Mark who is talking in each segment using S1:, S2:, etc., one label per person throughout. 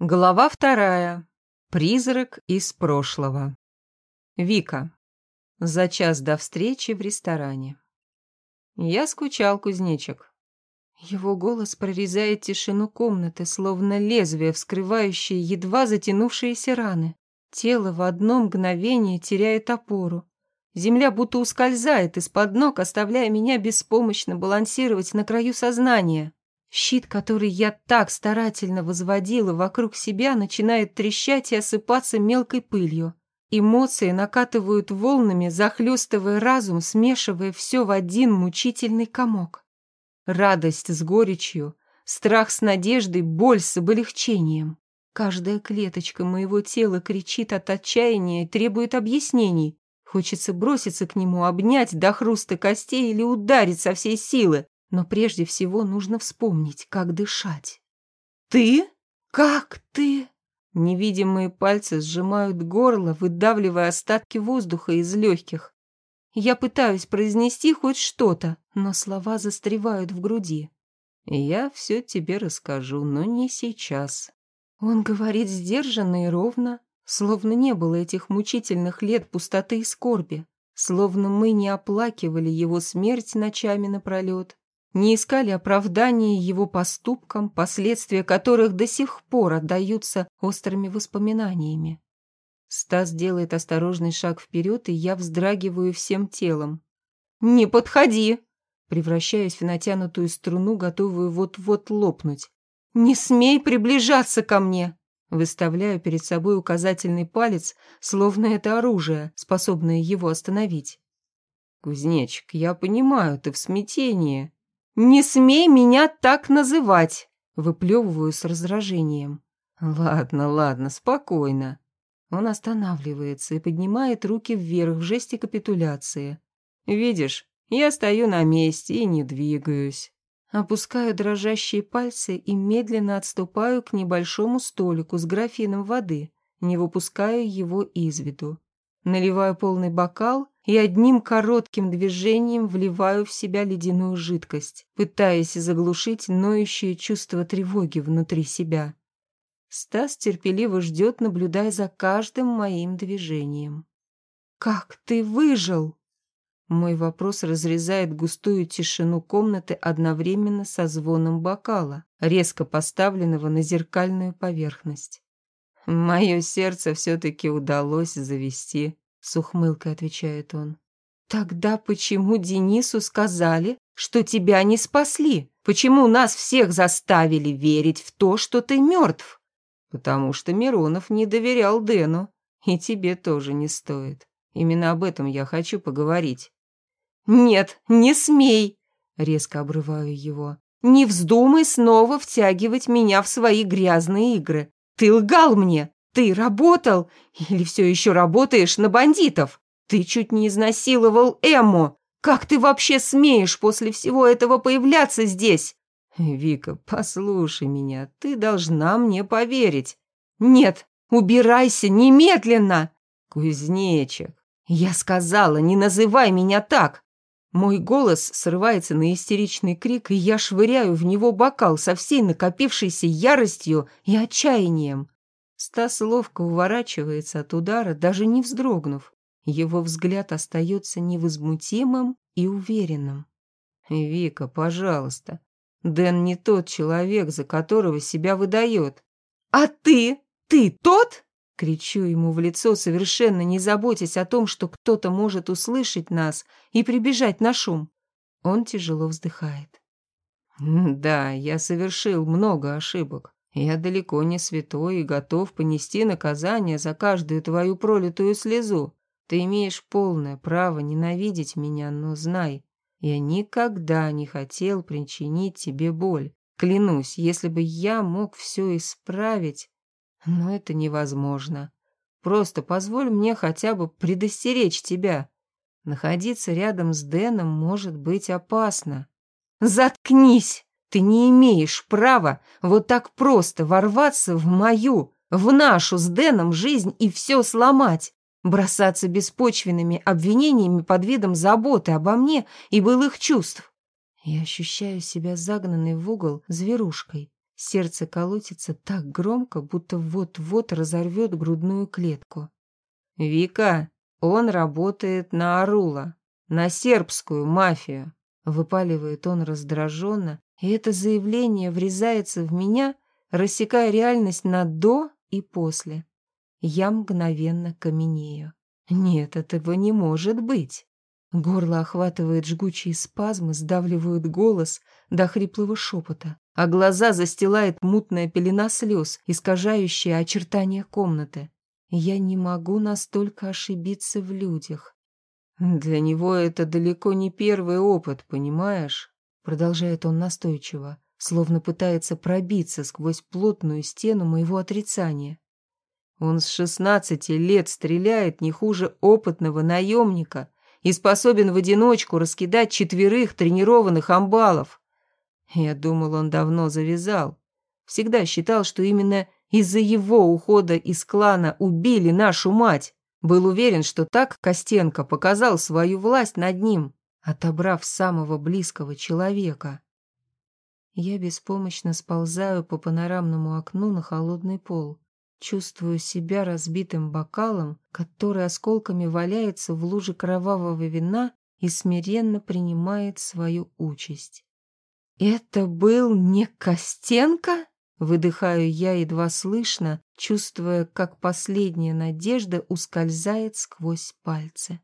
S1: Глава вторая. Призрак из прошлого. Вика. За час до встречи в ресторане. Я скучал, кузнечик. Его голос прорезает тишину комнаты, словно лезвие, вскрывающее едва затянувшиеся раны. Тело в одно мгновение теряет опору. Земля будто ускользает из-под ног, оставляя меня беспомощно балансировать на краю сознания. Щит, который я так старательно возводила вокруг себя, начинает трещать и осыпаться мелкой пылью. Эмоции накатывают волнами, захлестывая разум, смешивая все в один мучительный комок. Радость с горечью, страх с надеждой, боль с облегчением. Каждая клеточка моего тела кричит от отчаяния и требует объяснений. Хочется броситься к нему, обнять до хруста костей или ударить со всей силы. Но прежде всего нужно вспомнить, как дышать. «Ты? Как ты?» Невидимые пальцы сжимают горло, выдавливая остатки воздуха из легких. Я пытаюсь произнести хоть что-то, но слова застревают в груди. «Я все тебе расскажу, но не сейчас». Он говорит сдержанно и ровно, словно не было этих мучительных лет пустоты и скорби, словно мы не оплакивали его смерть ночами напролет, не искали оправдания его поступкам, последствия которых до сих пор отдаются острыми воспоминаниями. Стас делает осторожный шаг вперед, и я вздрагиваю всем телом. «Не подходи!» Превращаюсь в натянутую струну, готовую вот-вот лопнуть. «Не смей приближаться ко мне!» Выставляю перед собой указательный палец, словно это оружие, способное его остановить. «Кузнечик, я понимаю, ты в смятении», «Не смей меня так называть!» Выплевываю с раздражением. «Ладно, ладно, спокойно». Он останавливается и поднимает руки вверх в жесте капитуляции. «Видишь, я стою на месте и не двигаюсь». Опускаю дрожащие пальцы и медленно отступаю к небольшому столику с графином воды, не выпуская его из виду. Наливаю полный бокал и одним коротким движением вливаю в себя ледяную жидкость, пытаясь заглушить ноющее чувство тревоги внутри себя. Стас терпеливо ждет, наблюдая за каждым моим движением. «Как ты выжил?» Мой вопрос разрезает густую тишину комнаты одновременно со звоном бокала, резко поставленного на зеркальную поверхность. Мое сердце все-таки удалось завести с ухмылкой отвечает он. Тогда почему Денису сказали, что тебя не спасли? Почему нас всех заставили верить в то, что ты мертв? Потому что Миронов не доверял Дэну, и тебе тоже не стоит. Именно об этом я хочу поговорить. Нет, не смей, резко обрываю его. Не вздумай снова втягивать меня в свои грязные игры. Ты лгал мне, ты работал или все еще работаешь на бандитов? Ты чуть не изнасиловал Эмму. Как ты вообще смеешь после всего этого появляться здесь? Вика, послушай меня, ты должна мне поверить. Нет, убирайся немедленно. Кузнечик, я сказала, не называй меня так. Мой голос срывается на истеричный крик, и я швыряю в него бокал со всей накопившейся яростью и отчаянием. Стас ловко уворачивается от удара, даже не вздрогнув. Его взгляд остается невозмутимым и уверенным. «Вика, пожалуйста, Дэн не тот человек, за которого себя выдает». «А ты? Ты тот?» Кричу ему в лицо, совершенно не заботясь о том, что кто-то может услышать нас и прибежать на шум. Он тяжело вздыхает. «Да, я совершил много ошибок. Я далеко не святой и готов понести наказание за каждую твою пролитую слезу. Ты имеешь полное право ненавидеть меня, но знай, я никогда не хотел причинить тебе боль. Клянусь, если бы я мог все исправить, но это невозможно. Просто позволь мне хотя бы предостеречь тебя. Находиться рядом с Дэном может быть опасно. Заткнись! Ты не имеешь права вот так просто ворваться в мою, в нашу с Дэном жизнь и все сломать, бросаться беспочвенными обвинениями под видом заботы обо мне и былых чувств. Я ощущаю себя загнанной в угол зверушкой, Сердце колотится так громко, будто вот-вот разорвет грудную клетку. «Вика, он работает на Арула, на сербскую мафию», — выпаливает он раздраженно, и это заявление врезается в меня, рассекая реальность на «до» и «после». Я мгновенно каменею. Нет, этого не может быть. Горло охватывает жгучие спазмы, сдавливают голос до хриплого шепота, а глаза застилает мутная пелена слез, искажающая очертания комнаты. Я не могу настолько ошибиться в людях. Для него это далеко не первый опыт, понимаешь? Продолжает он настойчиво, словно пытается пробиться сквозь плотную стену моего отрицания. Он с шестнадцати лет стреляет не хуже опытного наемника и способен в одиночку раскидать четверых тренированных амбалов. Я думал, он давно завязал. Всегда считал, что именно из-за его ухода из клана убили нашу мать. Был уверен, что так Костенко показал свою власть над ним, отобрав самого близкого человека. Я беспомощно сползаю по панорамному окну на холодный пол. Чувствую себя разбитым бокалом, который осколками валяется в луже кровавого вина и смиренно принимает свою участь. «Это был не Костенко?» Выдыхаю я едва слышно, чувствуя, как последняя надежда ускользает сквозь пальцы.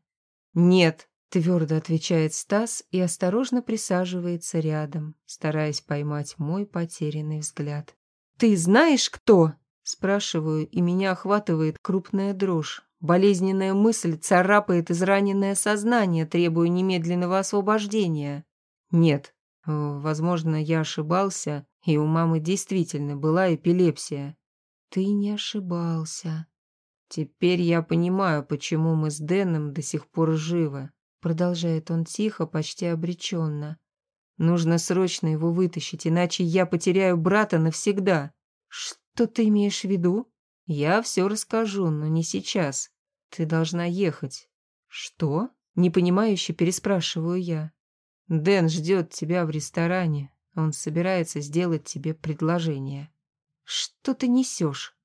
S1: «Нет», — твердо отвечает Стас и осторожно присаживается рядом, стараясь поймать мой потерянный взгляд. «Ты знаешь, кто?» Спрашиваю, и меня охватывает крупная дрожь. Болезненная мысль царапает израненное сознание, требуя немедленного освобождения. Нет, возможно, я ошибался, и у мамы действительно была эпилепсия. Ты не ошибался. Теперь я понимаю, почему мы с Дэном до сих пор живы. Продолжает он тихо, почти обреченно. Нужно срочно его вытащить, иначе я потеряю брата навсегда. Что? «Что ты имеешь в виду?» «Я все расскажу, но не сейчас. Ты должна ехать». «Что?» — непонимающе переспрашиваю я. «Дэн ждет тебя в ресторане. Он собирается сделать тебе предложение». «Что ты несешь?»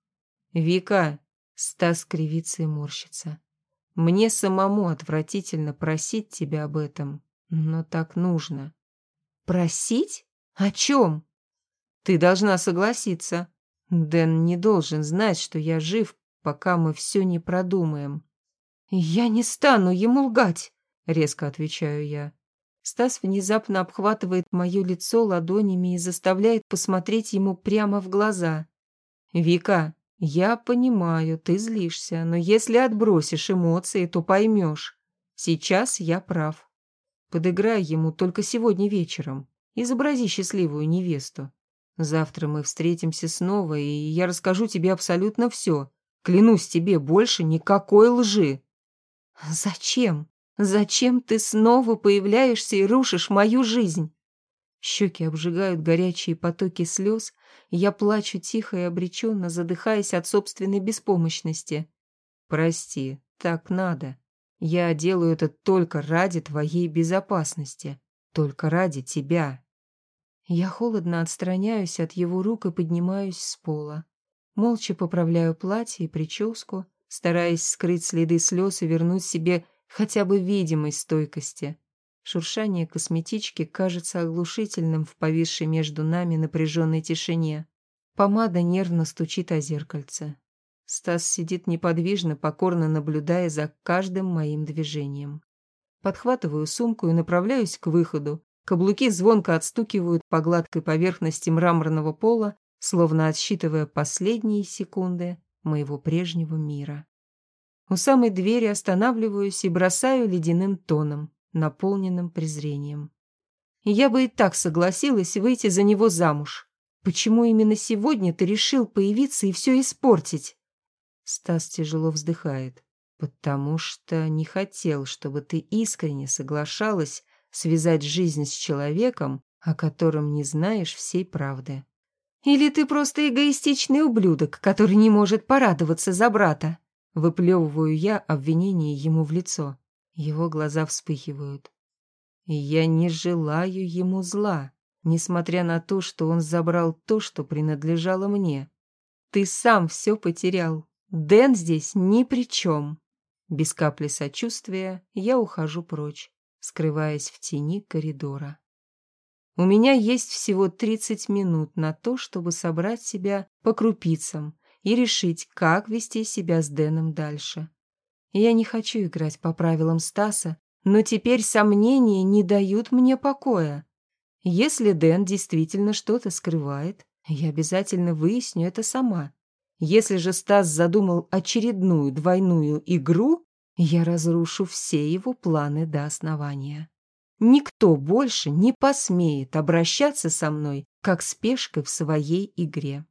S1: «Вика!» — Стас кривится и морщится. «Мне самому отвратительно просить тебя об этом, но так нужно». «Просить? О чем?» «Ты должна согласиться. Дэн не должен знать, что я жив, пока мы все не продумаем. «Я не стану ему лгать», — резко отвечаю я. Стас внезапно обхватывает мое лицо ладонями и заставляет посмотреть ему прямо в глаза. «Вика, я понимаю, ты злишься, но если отбросишь эмоции, то поймешь. Сейчас я прав. Подыграй ему только сегодня вечером. Изобрази счастливую невесту. Завтра мы встретимся снова, и я расскажу тебе абсолютно все. Клянусь тебе, больше никакой лжи. Зачем? Зачем ты снова появляешься и рушишь мою жизнь? Щеки обжигают горячие потоки слез, я плачу тихо и обреченно, задыхаясь от собственной беспомощности. Прости, так надо. Я делаю это только ради твоей безопасности, только ради тебя. Я холодно отстраняюсь от его рук и поднимаюсь с пола. Молча поправляю платье и прическу, стараясь скрыть следы слез и вернуть себе хотя бы видимость стойкости. Шуршание косметички кажется оглушительным в повисшей между нами напряженной тишине. Помада нервно стучит о зеркальце. Стас сидит неподвижно, покорно наблюдая за каждым моим движением. Подхватываю сумку и направляюсь к выходу, Каблуки звонко отстукивают по гладкой поверхности мраморного пола, словно отсчитывая последние секунды моего прежнего мира. У самой двери останавливаюсь и бросаю ледяным тоном, наполненным презрением. Я бы и так согласилась выйти за него замуж. Почему именно сегодня ты решил появиться и все испортить? Стас тяжело вздыхает. Потому что не хотел, чтобы ты искренне соглашалась связать жизнь с человеком, о котором не знаешь всей правды. Или ты просто эгоистичный ублюдок, который не может порадоваться за брата? Выплевываю я обвинение ему в лицо. Его глаза вспыхивают. Я не желаю ему зла. несмотря на то, что он забрал то, что принадлежало мне. Ты сам все потерял. Дэн здесь ни при чем. Без капли сочувствия я ухожу прочь, скрываясь в тени коридора. У меня есть всего 30 минут на то, чтобы собрать себя по крупицам и решить, как вести себя с Дэном дальше. Я не хочу играть по правилам Стаса, но теперь сомнения не дают мне покоя. Если Дэн действительно что-то скрывает, я обязательно выясню это сама. Если же Стас задумал очередную двойную игру, я разрушу все его планы до основания. Никто больше не посмеет обращаться со мной, как с пешкой в своей игре.